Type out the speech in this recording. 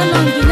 Salon